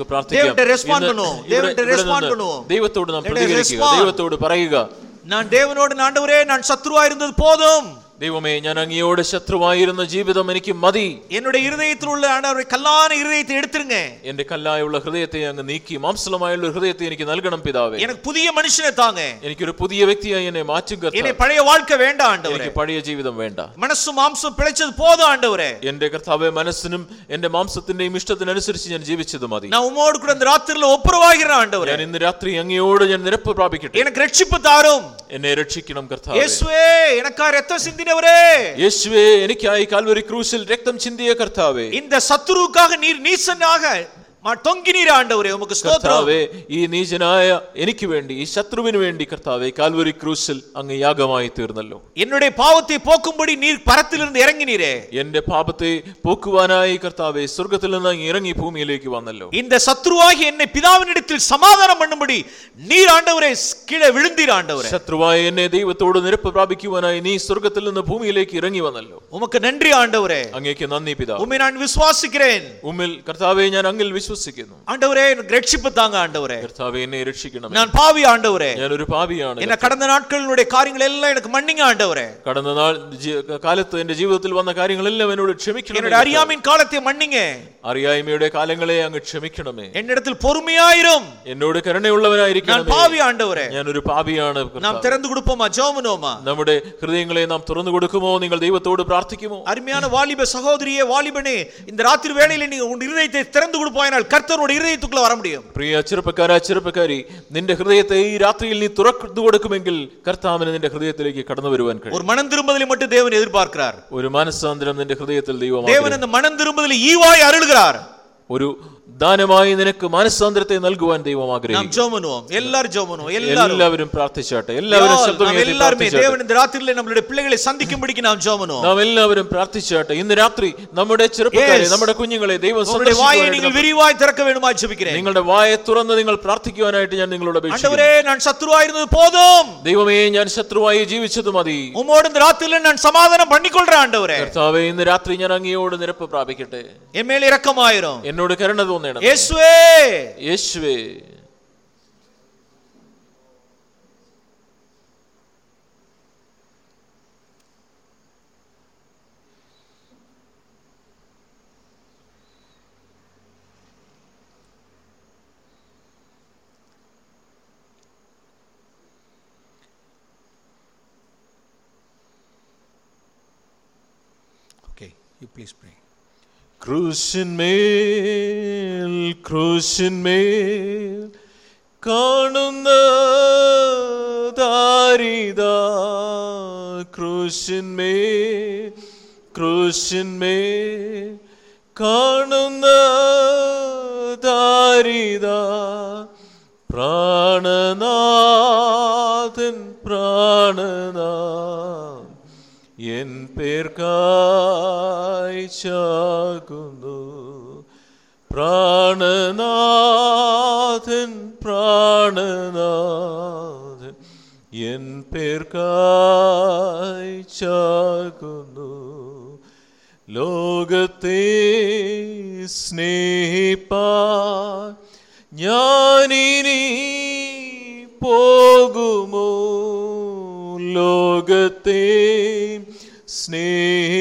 Speaker 1: പ്രാർത്ഥിക്കാം
Speaker 2: ദൈവത്തെ respond
Speaker 1: ഇന്ന്
Speaker 2: பண்ணுவோம்.
Speaker 1: ഇവിടെ-
Speaker 2: ദൈവത്തെ
Speaker 1: ഇവിടെ
Speaker 2: respond
Speaker 1: നിന്ന്
Speaker 2: பண்ணுவோம்.
Speaker 1: ദൈവത്തോട് നാം
Speaker 2: Let us
Speaker 1: പ്രതികരിക്കുക
Speaker 2: respond.
Speaker 1: ദൈവത്തോട് പറയുക
Speaker 2: நான் தேவனோடு ஆண்டவரே நான் சத்ருவா இருந்தது போதும்
Speaker 1: ദൈവമേ ഞാൻ അങ്ങയോട് ശത്രുവായിരുന്ന ജീവിതം എനിക്ക് മതി
Speaker 2: என்னுடைய இருதயத்தில் உள்ள ஆண்டவரை கல்லான இருதயத்தை எடுத்துருங்க
Speaker 1: എന്റെ കല്ലായുള്ള ഹൃദയത്തെ അങ്ങ് നീക്കി മാംസലമായുള്ള ഒരു ഹൃദയത്തെ എനിക്ക് നൽകണം പിതാവേ
Speaker 2: எனக்கு புதிய மனுஷனை தாங்க
Speaker 1: എനിക്കൊരു പുതിയ വ്യക്തിയായി എന്നെ മാറ്റും
Speaker 2: என்னை
Speaker 1: കർത്താവ്
Speaker 2: பழைய வாழ்க்கை வேண்டாம் ஆண்டவரே
Speaker 1: എനിക്ക് പഴയ ജീവിതം വേണ്ട
Speaker 2: மனசு மாம்சம் பிழைச்சது போதும் ஆண்டவரே
Speaker 1: എന്റെ കർത്താവെ മനസ്സിനും എന്റെ മാംസത്തിന്റെയും ഇഷ്ടത്തിനനുസരിച്ച് ഞാൻ ജീവിച്ചത് മതി
Speaker 2: நான் உம்மோடு கூட இந்த ராத்திரில ஒப்புரவாகிறேன் ஆண்டவரே
Speaker 1: ഞാൻ ഇന്ന് രാത്രി അങ്ങയോട് ഞാൻ നിരപ്പ് പ്രാപിക്കട്ടെ
Speaker 2: எனக்கு ரட்சிப்பு தாரும்
Speaker 1: എന്നെ രക്ഷിക്കണം കർത്താവേ
Speaker 2: இயேசுவே எனக்கா ரத்தம் சிந்தினவரே
Speaker 1: இயேசுவே எனக்காய் கல்வரி கிரூசில் ரத்தம் சிந்திய கர்த்தாவே.
Speaker 2: இந்த சத்துருவுக்காக நீர் நீசனாக ம- தொங்கினீர் ஆண்டவரே உமக்கு ஸ்தோத்திரம்
Speaker 1: കർത്താവേ ഈ നീചനായ എനിക്ക് വേണ്ടി ഈ ശത്രുവിന് വേണ്ടി കർത്താവേ കാൽവരി ക്രൂശിൽ അങ്ങ് യാഗമായി തീർന്നല്ലോ
Speaker 2: என்னுடைய பாவத்தை போக்கும்படி நீர் பரத்திலிருந்து இறங்கினீரே
Speaker 1: എന്റെ പാപത്തെ പോക്കുവാനായി കർത്താവെ സ്വർഗത്തിൽ നിന്ന് അങ്ങ് ഇറങ്ങി ഭൂമിയിലേക്ക് വന്നല്ലോ
Speaker 2: இந்த சத்ருவாகி என்னை பிதாவினிடத்தில் சமாதானம் பண்ணும்படி நீர் ஆண்டவரே கீழே விழுந்தீர் ஆண்டவரே
Speaker 1: ശത്രുവായ എന്നെ ദൈവത്തോട് നിരപ്പ് പ്രാപിക്കുവാനായി നീ സ്വർഗത്തിൽ നിന്ന് ഭൂമിയിലേക്ക് ഇറങ്ങി വന്നല്ലോ
Speaker 2: உமக்கு நன்றி ஆண்டவரே
Speaker 1: അങ്ങേക്ക് നന്ദി പിതാ
Speaker 2: உம்மை நான் விசுவாசிக்கிறேன்
Speaker 1: ഉമ്മിൽ കർത്താവെ ഞാൻ അങ്ങിൽ വിശ്വസിക്കുന്നു
Speaker 2: ஆண்டவரே எனக்கு ரட்சிப்பு தாங்க ஆண்டவரே
Speaker 1: കർത്താവെ എന്നെ രക്ഷിക്കണം
Speaker 2: நான் பாவி ஆண்டவரே
Speaker 1: ഞാനൊരു പാപിയാണ്
Speaker 2: என்ன கடந்த நாட்களினுடைய காரியங்கள் எல்லாம் எனக்கு மன்னிங்க ஆண்டவரே
Speaker 1: കടന്ന നാൾ ജീ- കാലത്ത് എന്റെ ജീവിതത്തിൽ വന്ന കാര്യങ്ങളെല്ലാം എന്നോട് ക്ഷമിക്കണം
Speaker 2: என்னுடைய அறியாமையின் காலத்தை மன்னிங்க
Speaker 1: അറിയായ്മയുടെ കാലങ്ങളെ അങ്ങ് ക്ഷമിക്കണമേ
Speaker 2: என்னிடத்தில் பொறுமையாயிரும்
Speaker 1: എന്നോട്
Speaker 2: நான்
Speaker 1: കരുണയുള്ളവനായിരിക്കണം
Speaker 2: பாவி ஆண்டவரே
Speaker 1: ഞാനൊരു പാപിയാണ്
Speaker 2: நாம்
Speaker 1: കർത്താവേ.
Speaker 2: திறந்து கொடுப்போமா ஜோமனோமா
Speaker 1: നമ്മുടെ ഹൃദയങ്ങളെ നാം തുറന്നു കൊടുക്കുമോ നിങ്ങൾ ദൈവത്തോട് പ്രാർത്ഥിക്കുമോ
Speaker 2: அருமையான வாலிப சகோதரியே வாலிபனே இந்த ராத்திரி வேளையில நீங்க உன் இருதயத்தை திறந்து கொடுப்பாயினால் கர்த்தரோட இருதயத்துக்குள்ள வர முடியும்
Speaker 1: പ്രിയ ചെറുപ്പക്കാരാ ചെറുപ്പക്കാരി നിന്റെ ഹൃദയത്തെ ഈ രാത്രിയിൽ നീ തുറന്നു കൊടുക്കുമെങ്കിൽ കർത്താവിന് നിന്റെ ഹൃദയത്തിലേക്ക് കടന്നു വരുവാൻ കഴിയും
Speaker 2: ஒரு மனம் திரும்புதலை மட்டும் தேவன் எதிர்பார்க்கிறார்
Speaker 1: ഒരു മനസ്സാന്തരം നിന്റെ ഹൃദയത്തിൽ ദൈവം
Speaker 2: தேவன்
Speaker 1: ആഗ്രഹിക്കുന്നു.
Speaker 2: அந்த மனம் திரும்புதலை ஈவாய் அருளுகிறார்
Speaker 1: ഒരു ദാനമായി നിനക്ക് മനസ്സാന്തരത്തെ നൽകുവാൻ ദൈവം
Speaker 2: ആഗ്രഹിക്കും
Speaker 1: എല്ലാവരും ജോമനോ എല്ലാവരും. പ്രാർത്ഥിച്ചാട്ടെ.
Speaker 2: എല്ലാവരും നാം ജോമനോ.
Speaker 1: നാം എല്ലാവരും പ്രാർത്ഥിച്ചാട്ടെ. ഇന്ന് രാത്രി നമ്മുടെ ചെറുപ്പക്കാരെ നമ്മുടെ കുഞ്ഞുങ്ങളെ ദൈവം
Speaker 2: വിരിവായി തുറക്ക
Speaker 1: നിങ്ങളുടെ വായ തുറന്ന് നിങ്ങൾ പ്രാർത്ഥിക്കുവാനായിട്ട് ഞാൻ നിങ്ങളോട്
Speaker 2: ഞാൻ ശത്രുവായിരുന്നത് പോതും.
Speaker 1: ദൈവമേ ഞാൻ ശത്രുവായി ജീവിച്ചത് മതി.
Speaker 2: ഉമ്മോട് ഞാൻ സമാധാനം പണിക്കൊള്ളാണ്ടവരെ
Speaker 1: കർത്താവേ ഇന്ന് രാത്രി ഞാൻ അങ്ങയോട് നിരപ്പ് പ്രാപിക്കട്ടെ.
Speaker 2: എന്നോട്
Speaker 1: എന്നോട് കരുണ തോന്നണം യേശുവേ.
Speaker 2: യേശുവേ.
Speaker 1: ക്രൂശിന്മേൽ ക്രൂശിന്മേൽ കാണുന്ന ദാരിത ക്രൂശിന്മേൽ ക്രൂശിന്മേ കാണുന്ന ദാരിത പ്രാണനാഥൻ പ്രാണനാ എൻ പേർക്കായി ചാകുന്നു. പ്രാണനാഥൻ പ്രാണനാഥൻ എൻ പേർക്കായി ചാകുന്നു. ലോകത്തെ സ്നേഹിപ്പാൻ ഞാനിനി പോകുമോ? ലോകത്തെ സ്നേഹിപ്പാൻ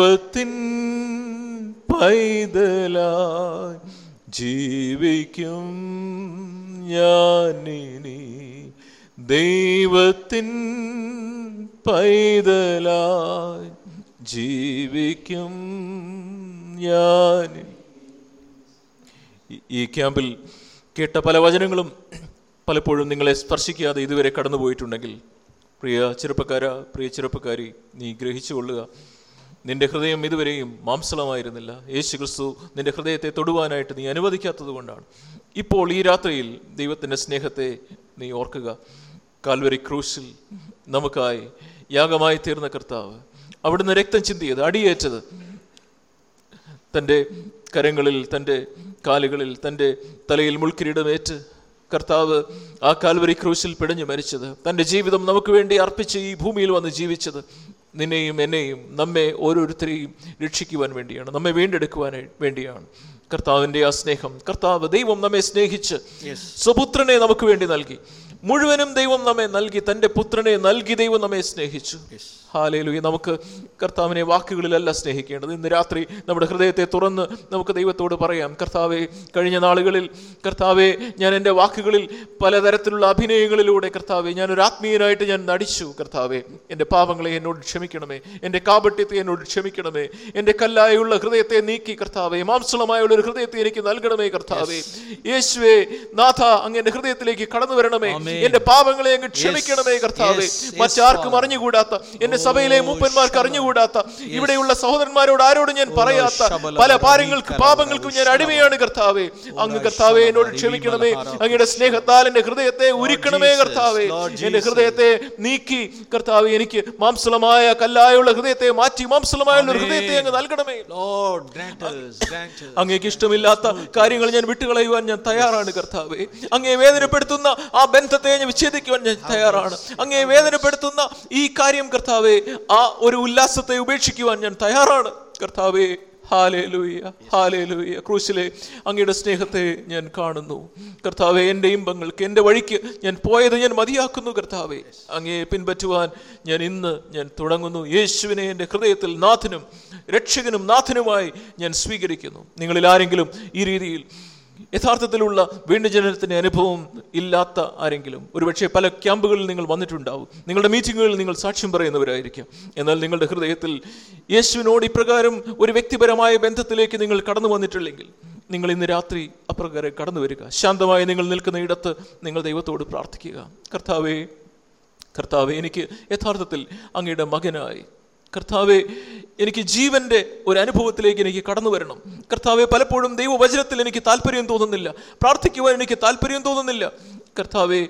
Speaker 1: ദൈവത്തിൻ പൈതലായി ജീവിക്കും ഞാനിനി. ദൈവത്തിൻ പൈതലായി ജീവിക്കും ഞാൻ ഈ- ക്യാമ്പിൽ കേട്ട പല വചനങ്ങളും പലപ്പോഴും നിങ്ങളെ സ്പർശിക്കാതെ ഇതുവരെ കടന്നുപോയിട്ടുണ്ടെങ്കിൽ പ്രിയ ചെറുപ്പക്കാര പ്രിയ ചെറുപ്പക്കാരി നീ ഗ്രഹിച്ചു കൊള്ളുക. നിന്റെ ഹൃദയം ഇതുവരെയും മാംസളമായിരുന്നില്ല. യേശു ക്രിസ്തു നിന്റെ ഹൃദയത്തെ തൊടുവാനായിട്ട് നീ അനുവദിക്കാത്തത് കൊണ്ടാണ്. ഇപ്പോൾ ഈ രാത്രിയിൽ ദൈവത്തിന്റെ സ്നേഹത്തെ നീ ഓർക്കുക. കാൽവരി ക്രൂശിൽ നമുക്കായി യാഗമായി തീർന്ന കർത്താവ് അവിടുന്ന് രക്തം ചിന്തിയത് അടിയേറ്റത്. തന്റെ കരങ്ങളിൽ തന്റെ കാലുകളിൽ തന്റെ തലയിൽ മുൾക്കിരീടമേറ്റ് കർത്താവ് ആ കാൽവരി ക്രൂശിൽ പിടഞ്ഞു മരിച്ചത്. തന്റെ ജീവിതം നമുക്ക് വേണ്ടി അർപ്പിച്ച് ഈ ഭൂമിയിൽ വന്ന് ജീവിച്ചത്. നിന്നെയും എന്നെയും നമ്മെ ഓരോരുത്തരെയും രക്ഷിക്കുവാൻ വേണ്ടിയാണ് നമ്മെ വീണ്ടെടുക്കുവാൻ വേണ്ടിയാണ്. കർത്താവിന്റെ ആ സ്നേഹം കർത്താവ് ദൈവം നമ്മെ സ്നേഹിച്ച് സ്വപുത്രനെ നമുക്ക് വേണ്ടി നൽകി. മുഴുവനും ദൈവം നമ്മെ നൽകി തന്റെ പുത്രനെ നൽകി ദൈവം നമ്മെ സ്നേഹിച്ചു. ഹാലേലുയ. നമുക്ക് കർത്താവിനെ വാക്കുകളിലല്ല സ്നേഹിക്കേണ്ടത്. ഇന്ന് രാത്രി നമ്മുടെ ഹൃദയത്തെ തുറന്ന് നമുക്ക് ദൈവത്തോട് പറയാം കർത്താവെ കഴിഞ്ഞ നാളുകളിൽ കർത്താവെ ഞാൻ എന്റെ വാക്കുകളിൽ പലതരത്തിലുള്ള അഭിനയങ്ങളിലൂടെ കർത്താവെ ഞാൻ ഒരു ആത്മീയനായിട്ട് ഞാൻ നടിച്ചു. കർത്താവെ എന്റെ പാപങ്ങളെ എന്നോട് ക്ഷമിക്കണമേ. എന്റെ കാപട്യത്തെ എന്നോട് ക്ഷമിക്കണമേ. എന്റെ കല്ലായുള്ള ഹൃദയത്തെ നീക്കി കർത്താവെ മാംസളമായുള്ള ഒരു ഹൃദയത്തെ എനിക്ക് നൽകണമേ കർത്താവെ. യേശുവേ നാഥ അങ്ങ് എന്റെ ഹൃദയത്തിലേക്ക് കടന്നു വരണമേ. എന്റെ പാപങ്ങളെ അങ്ങ് ക്ഷമിക്കണമേ കർത്താവെ. മറ്റാർക്കും അറിഞ്ഞുകൂടാത്ത എന്റെ സഭയിലെ മൂപ്പന്മാർക്ക് അറിഞ്ഞുകൂടാത്ത ഇവിടെയുള്ള സഹോദരന്മാരോട് ആരോടും ഞാൻ പറയാത്ത പല പാരങ്ങൾക്ക് പാപങ്ങൾക്കും ഞാൻ അടിമയാണ് കർത്താവേ. അങ്ങ് കർത്താവെ എന്നോട് ക്ഷമിക്കണമേ. അങ്ങയുടെ സ്നേഹത്താൽ എന്റെ ഹൃദയത്തെ ഉരുക്കണമേ കർത്താവേ. എന്റെ ഹൃദയത്തെ നീക്കി കർത്താവെ എനിക്ക് മാംസളമായ കല്ലായുള്ള ഹൃദയത്തെ മാറ്റി മാംസളമായുള്ള ഒരു ഹൃദയത്തെ അങ്ങ് നൽകണമേ. അങ്ങേക്ക് ഇഷ്ടമില്ലാത്ത കാര്യങ്ങൾ ഞാൻ വിട്ടുകളയുവാൻ ഞാൻ തയ്യാറാണ് കർത്താവെ. അങ്ങേ വേദനപ്പെടുത്തുന്ന ആ ബന്ധത്തെ ഞാൻ വിച്ഛേദിക്കുവാൻ ഞാൻ തയ്യാറാണ്. അങ്ങേ വേദനപ്പെടുത്തുന്ന ഈ കാര്യം കർത്താവെ ആ ഒരു ഉല്ലാസത്തെ ഉപേക്ഷിക്കുവാൻ ഞാൻ തയ്യാറാണ്. കർത്താവെ ഹാലേ ലൂയ ഹാലേ ലൂയ ക്രൂശിലെ അങ്ങയുടെ സ്നേഹത്തെ ഞാൻ കാണുന്നു. കർത്താവെ എന്റെ ഇമ്പങ്ങൾക്ക് എന്റെ വഴിക്ക് ഞാൻ പോയത് ഞാൻ മതിയാക്കുന്നു കർത്താവെ. അങ്ങയെ പിൻപറ്റുവാൻ ഞാൻ ഇന്ന് ഞാൻ തുടങ്ങുന്നു. യേശുവിനെ എന്റെ ഹൃദയത്തിൽ നാഥനും രക്ഷകനും നാഥനുമായി ഞാൻ സ്വീകരിക്കുന്നു. നിങ്ങളിൽ ആരെങ്കിലും ഈ രീതിയിൽ യഥാർത്ഥത്തിലുള്ള വീണ്ടുജനനത്തിന്റെ അനുഭവം ഇല്ലാത്ത ആരെങ്കിലും ഒരുപക്ഷെ പല ക്യാമ്പുകളിൽ നിങ്ങൾ വന്നിട്ടുണ്ടാവും നിങ്ങളുടെ മീറ്റിങ്ങുകളിൽ നിങ്ങൾ സാക്ഷ്യം പറയുന്നവരായിരിക്കും. എന്നാൽ നിങ്ങളുടെ ഹൃദയത്തിൽ യേശുവിനോട് ഇപ്രകാരം ഒരു വ്യക്തിപരമായ ബന്ധത്തിലേക്ക് നിങ്ങൾ കടന്നു വന്നിട്ടില്ലെങ്കിൽ നിങ്ങൾ ഇന്ന് രാത്രി അപ്രകാരം കടന്നു വരിക. ശാന്തമായി നിങ്ങൾ നിൽക്കുന്ന ഇടത്ത് നിങ്ങൾ ദൈവത്തോട് പ്രാർത്ഥിക്കുക. കർത്താവേ കർത്താവെ എനിക്ക് യഥാർത്ഥത്തിൽ അങ്ങയുടെ മകനായി കർത്താവെ എനിക്ക് ജീവന്റെ ഒരു അനുഭവത്തിലേക്ക് എനിക്ക് കടന്നു വരണം. കർത്താവെ പലപ്പോഴും ദൈവവചനത്തിൽ എനിക്ക് താല്പര്യം തോന്നുന്നില്ല. പ്രാർത്ഥിക്കുവാൻ എനിക്ക് താല്പര്യം തോന്നുന്നില്ല. കർത്താവെ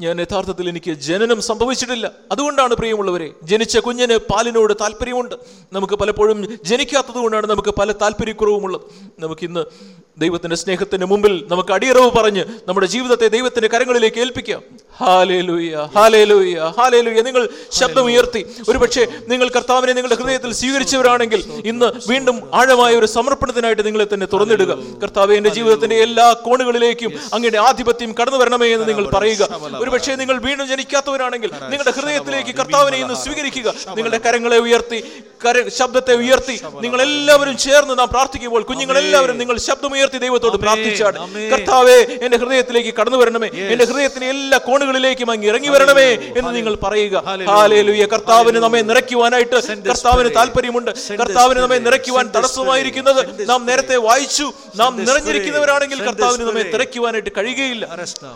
Speaker 1: ഞാൻ യഥാർത്ഥത്തിൽ എനിക്ക് ജനനം സംഭവിച്ചിട്ടില്ല. അതുകൊണ്ടാണ് പ്രിയമുള്ളവരെ ജനിച്ച കുഞ്ഞിന് പാലിനോട് താല്പര്യമുണ്ട്. നമുക്ക് പലപ്പോഴും ജനിക്കാത്തത് കൊണ്ടാണ് നമുക്ക് പല താല്പര്യക്കുറവുമുള്ളത്. നമുക്കിന്ന് ദൈവത്തിന്റെ സ്നേഹത്തിന് മുമ്പിൽ നമുക്ക് അടിയറവ് പറഞ്ഞ് നമ്മുടെ ജീവിതത്തെ ദൈവത്തിന്റെ കരങ്ങളിലേക്ക് ഏൽപ്പിക്കാം. Hallelujah hallelujah hallelujah. നിങ്ങൾ ശബ്ദം ഉയർത്തി. ഒരുപക്ഷെ നിങ്ങൾ കർത്താവിനെ നിങ്ങളുടെ ഹൃദയത്തിൽ സ്വീകരിച്ചവരാണെങ്കിൽ ഇന്ന് വീണ്ടും ആഴമായ ഒരു സമർപ്പണത്തിനായിട്ട് നിങ്ങളെ തന്നെ തുറന്നിടുക. കർത്താവ് എന്റെ ജീവിതത്തിന്റെ എല്ലാ കോണുകളിലേക്കും അങ്ങയുടെ ആധിപത്യം കടന്നു വരണമേ എന്ന് നിങ്ങൾ പറയുക. ഒരുപക്ഷെ നിങ്ങൾ വീണ്ടും ജനിക്കാത്തവരാണെങ്കിൽ നിങ്ങളുടെ ഹൃദയത്തിലേക്ക് കർത്താവിനെ ഇന്ന് സ്വീകരിക്കുക. നിങ്ങളുടെ കരങ്ങളെ ഉയർത്തി കര ശബ്ദത്തെ ഉയർത്തി നിങ്ങൾ എല്ലാവരും ചേർന്ന് നാം പ്രാർത്ഥിക്കുമ്പോൾ കുഞ്ഞുങ്ങളെല്ലാവരും നിങ്ങൾ ശബ്ദമുയർത്തി ദൈവത്തോട് പ്രാർത്ഥിച്ചാണ്. കർത്താവെ എന്റെ ഹൃദയത്തിലേക്ക് കടന്നു വരണമേ. എന്റെ ഹൃദയത്തിന് എല്ലാ കോണുകളിലേക്കും അങ്ങ് ഇറങ്ങി വരണമേ എന്ന് നിങ്ങൾ പറയുക. ഹാലേലുയ കർത്താവിന് നമ്മെ നിറയ്ക്കുവാനായിട്ട് കർത്താവിന് താല്പര്യമുണ്ട്. കർത്താവിന് നമ്മെ നിറയ്ക്കുവാൻ തടസ്സമായിരിക്കുന്നത് നാം നേരത്തെ വായിച്ചു. നാം നിറഞ്ഞിരിക്കുന്നവരാണെങ്കിൽ കർത്താവിന് നമ്മെ നിറയ്ക്കുവാനായിട്ട് കഴിയുകയില്ല.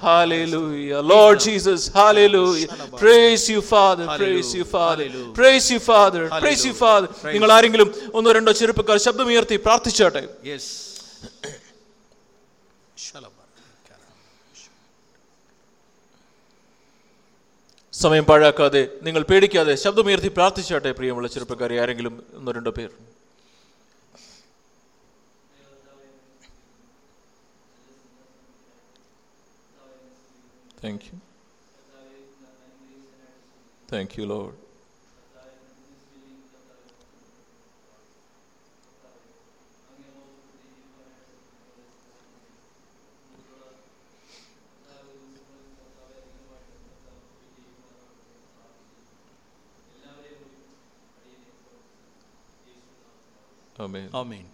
Speaker 1: Hallelujah. Lord Jesus. Hallelujah. Praise you, Father. Praise you, Father. Praise you, Father. Praise you, Father. നിങ്ങൾ ആരെങ്കിലും ഒന്നോ രണ്ടോ ചെറുപ്പക്കാർ ശബ്ദമുയർത്തി പ്രാർത്ഥിച്ചോട്ടെ
Speaker 2: യെസ്
Speaker 1: സമയം പാഴാക്കാതെ നിങ്ങൾ പേടിക്കാതെ ശബ്ദമുയർത്തി പ്രാർത്ഥിച്ചാട്ടെ പ്രിയമുള്ള ചെറുപ്പക്കാരെ ആരെങ്കിലും ഒന്നോ രണ്ടോ പേർ thank you thank you lord amen
Speaker 2: amen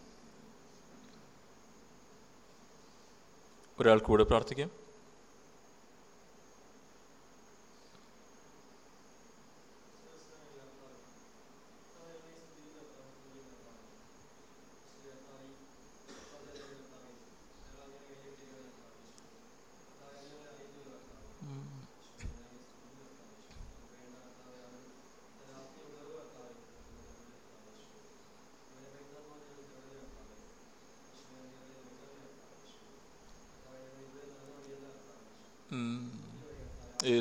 Speaker 1: ഒരാൾ കൂടെ പ്രാർത്ഥിക്കാം.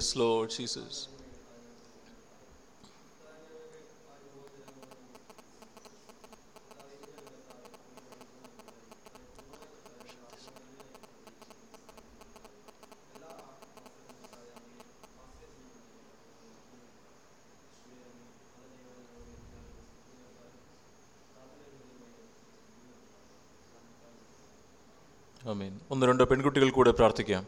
Speaker 1: Yes, Lord Jesus. ആമേൻ ഒന്ന് രണ്ടോ പെൺകുട്ടികൾ കൂടെ പ്രാർത്ഥിക്കാം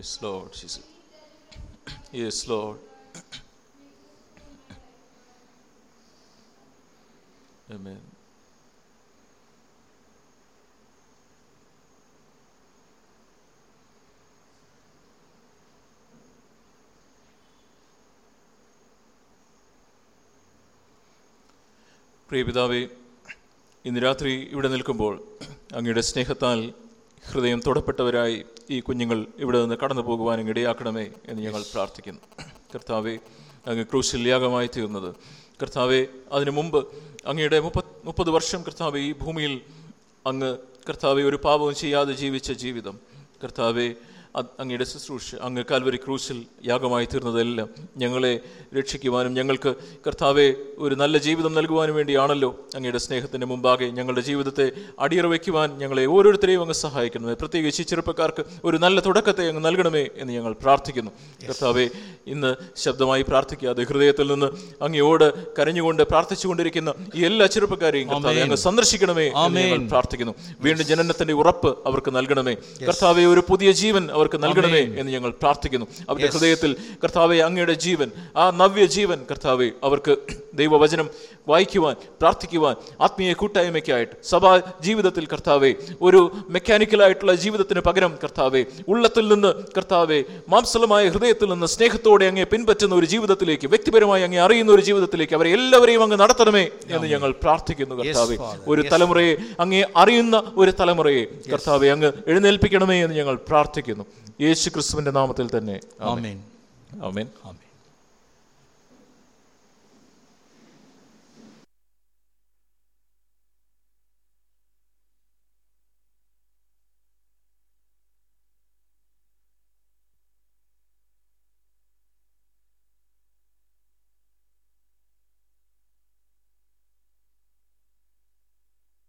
Speaker 1: Yes, Lord Jesus. Yes, Lord. Amen. പ്രിയപിതാവേ ഇന്ന് രാത്രി ഇവിടെ നിൽക്കുമ്പോൾ അങ്ങയുടെ സ്നേഹത്താൽ ഹൃദയം തൊടപ്പെട്ടവരായി ഈ കുഞ്ഞുങ്ങൾ ഇവിടെ നിന്ന് കടന്നു പോകുവാനും ഇടയാക്കണമേ എന്ന് ഞങ്ങൾ പ്രാർത്ഥിക്കുന്നു. കർത്താവെ അങ്ങ് ക്രൂശിൽ യാഗമായി തീർന്നത്. കർത്താവെ അതിനു മുമ്പ് അങ്ങയുടെ മുപ്പത് മുപ്പത് വർഷം കർത്താവ് ഈ ഭൂമിയിൽ അങ്ങ് കർത്താവെ ഒരു പാപവും ചെയ്യാതെ ജീവിച്ച ജീവിതം. കർത്താവെ അങ്ങയുടെ ശുശ്രൂഷ അങ്ങ് കാൽവരി ക്രൂശിൽ യാഗമായി തീർന്നതെല്ലാം ഞങ്ങളെ രക്ഷിക്കുവാനും ഞങ്ങൾക്ക് കർത്താവെ ഒരു നല്ല ജീവിതം നൽകുവാനും വേണ്ടിയാണല്ലോ അങ്ങയുടെ സ്നേഹത്തിന്റെ മുമ്പാകെ ഞങ്ങളുടെ ജീവിതത്തെ അടിയറ വയ്ക്കുവാൻ ഞങ്ങളെ ഓരോരുത്തരെയും അങ്ങ് സഹായിക്കണമേ. പ്രത്യേകിച്ച് ചെറുപ്പക്കാർക്ക് ഒരു നല്ല തുടക്കത്തെ അങ്ങ് നൽകണമേ എന്ന് ഞങ്ങൾ പ്രാർത്ഥിക്കുന്നു. കർത്താവെ ഇന്ന് ശബ്ദമായി പ്രാർത്ഥിക്കാതെ ഹൃദയത്തിൽ നിന്ന് അങ്ങയോട് കരഞ്ഞുകൊണ്ട് പ്രാർത്ഥിച്ചുകൊണ്ടിരിക്കുന്ന ഈ എല്ലാ ചെറുപ്പക്കാരെയും കർത്താവെ അങ്ങ് സന്ദർശിക്കണമേ എന്ന് ഞങ്ങൾ പ്രാർത്ഥിക്കുന്നു. വീണ്ടും ജനനത്തിന്റെ ഉറപ്പ് അവർക്ക് നൽകണമേ. കർത്താവെ ഒരു പുതിയ ജീവൻ അവർക്ക് നൽകണമേ എന്ന് ഞങ്ങൾ പ്രാർത്ഥിക്കുന്നു. അവരുടെ ഹൃദയത്തിൽ കർത്താവെ അങ്ങയുടെ ജീവൻ ആ നവ്യ ജീവൻ കർത്താവെ അവർക്ക് ദൈവവചനം വായിക്കുവാൻ പ്രാർത്ഥിക്കുവാൻ ആത്മീയ കൂട്ടായ്മയ്ക്കായിട്ട് സഭാ ജീവിതത്തിൽ കർത്താവെ ഒരു മെക്കാനിക്കലായിട്ടുള്ള ജീവിതത്തിന് പകരം കർത്താവെ ഉള്ളത്തിൽ നിന്ന് കർത്താവെ മാംസലമായ ഹൃദയത്തിൽ നിന്ന് സ്നേഹത്തോടെ അങ്ങേ പിൻപറ്റുന്ന ഒരു ജീവിതത്തിലേക്ക് വ്യക്തിപരമായി അങ്ങേ അറിയുന്ന ഒരു ജീവിതത്തിലേക്ക് അവരെ എല്ലാവരെയും അങ്ങ് നടത്തണമേ എന്ന് ഞങ്ങൾ പ്രാർത്ഥിക്കുന്നു കർത്താവെ. ഒരു തലമുറയെ അങ്ങേ അറിയുന്ന ഒരു തലമുറയെ കർത്താവെ അങ്ങ് എഴുന്നേൽപ്പിക്കണമേ എന്ന് ഞങ്ങൾ പ്രാർത്ഥിക്കുന്നു. യേശു ക്രിസ്തുവിന്റെ നാമത്തിൽ തന്നെ.
Speaker 2: ആമേൻ.
Speaker 1: ആമേൻ.
Speaker 2: ആമേൻ.